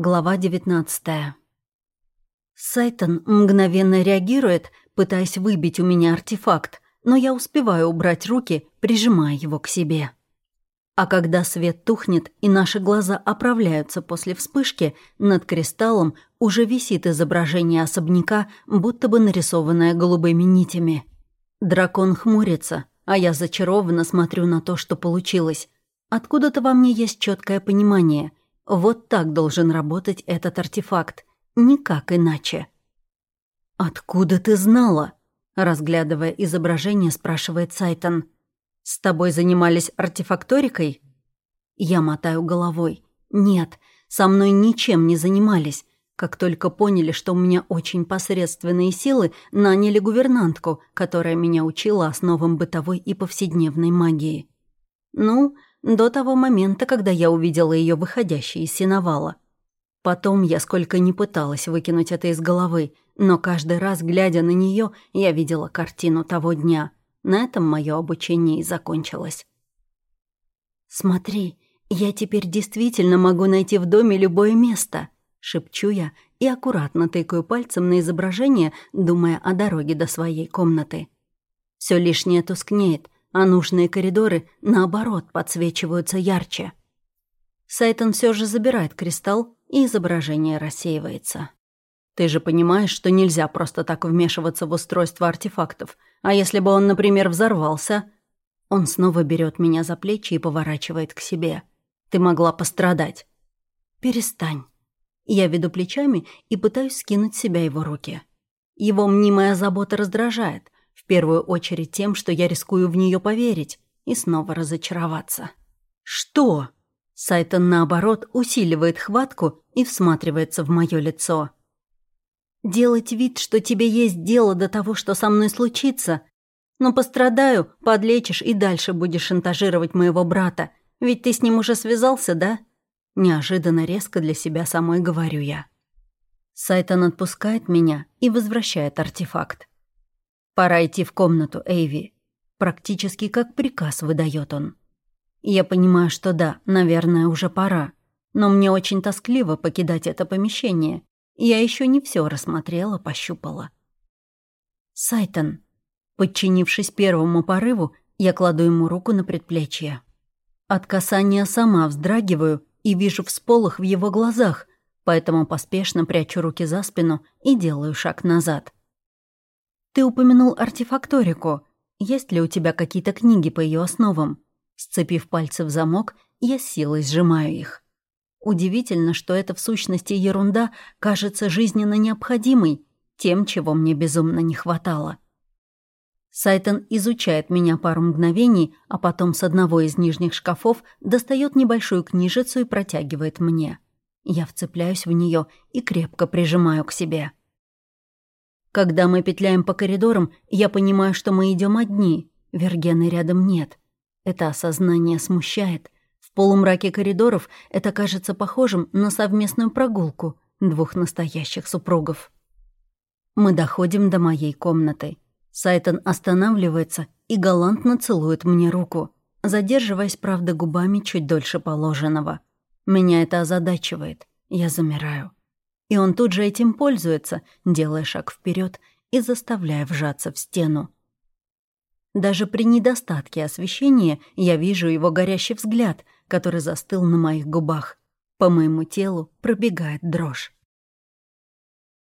Глава 19 Сайтон мгновенно реагирует, пытаясь выбить у меня артефакт, но я успеваю убрать руки, прижимая его к себе. А когда свет тухнет и наши глаза оправляются после вспышки, над кристаллом уже висит изображение особняка, будто бы нарисованное голубыми нитями. Дракон хмурится, а я зачарованно смотрю на то, что получилось. Откуда-то во мне есть четкое понимание. Вот так должен работать этот артефакт. Никак иначе. «Откуда ты знала?» Разглядывая изображение, спрашивает Сайтон. «С тобой занимались артефакторикой?» Я мотаю головой. «Нет, со мной ничем не занимались. Как только поняли, что у меня очень посредственные силы, наняли гувернантку, которая меня учила основам бытовой и повседневной магии. Ну, до того момента, когда я увидела ее выходящей из сеновала. Потом я сколько ни пыталась выкинуть это из головы, но каждый раз, глядя на нее, я видела картину того дня. На этом мое обучение и закончилось. «Смотри, я теперь действительно могу найти в доме любое место», — шепчу я и аккуратно тыкаю пальцем на изображение, думая о дороге до своей комнаты. Все лишнее тускнеет, а нужные коридоры, наоборот, подсвечиваются ярче. Сайтон все же забирает кристалл, и изображение рассеивается. Ты же понимаешь, что нельзя просто так вмешиваться в устройство артефактов. А если бы он, например, взорвался? Он снова берет меня за плечи и поворачивает к себе. Ты могла пострадать. Перестань. Я веду плечами и пытаюсь скинуть с себя его руки. Его мнимая забота раздражает — первую очередь тем, что я рискую в нее поверить и снова разочароваться. «Что?» Сайтон, наоборот, усиливает хватку и всматривается в мое лицо. «Делать вид, что тебе есть дело до того, что со мной случится. Но пострадаю, подлечишь и дальше будешь шантажировать моего брата. Ведь ты с ним уже связался, да?» Неожиданно резко для себя самой говорю я. Сайтон отпускает меня и возвращает артефакт. «Пора идти в комнату, Эйви». Практически как приказ выдает он. Я понимаю, что да, наверное, уже пора. Но мне очень тоскливо покидать это помещение. Я еще не все рассмотрела, пощупала. Сайтон. Подчинившись первому порыву, я кладу ему руку на предплечье. От касания сама вздрагиваю и вижу всполох в его глазах, поэтому поспешно прячу руки за спину и делаю шаг назад. Ты упомянул артефакторику. Есть ли у тебя какие-то книги по ее основам? Сцепив пальцы в замок, я силой сжимаю их. Удивительно, что это в сущности ерунда кажется жизненно необходимой, тем, чего мне безумно не хватало. Сайтон изучает меня пару мгновений, а потом с одного из нижних шкафов достает небольшую книжицу и протягивает мне. Я вцепляюсь в нее и крепко прижимаю к себе. Когда мы петляем по коридорам, я понимаю, что мы идем одни. Вергены рядом нет. Это осознание смущает. В полумраке коридоров это кажется похожим на совместную прогулку двух настоящих супругов. Мы доходим до моей комнаты. Сайтон останавливается и галантно целует мне руку, задерживаясь, правда, губами чуть дольше положенного. Меня это озадачивает. Я замираю. И он тут же этим пользуется, делая шаг вперед и заставляя вжаться в стену. Даже при недостатке освещения я вижу его горящий взгляд, который застыл на моих губах. По моему телу пробегает дрожь.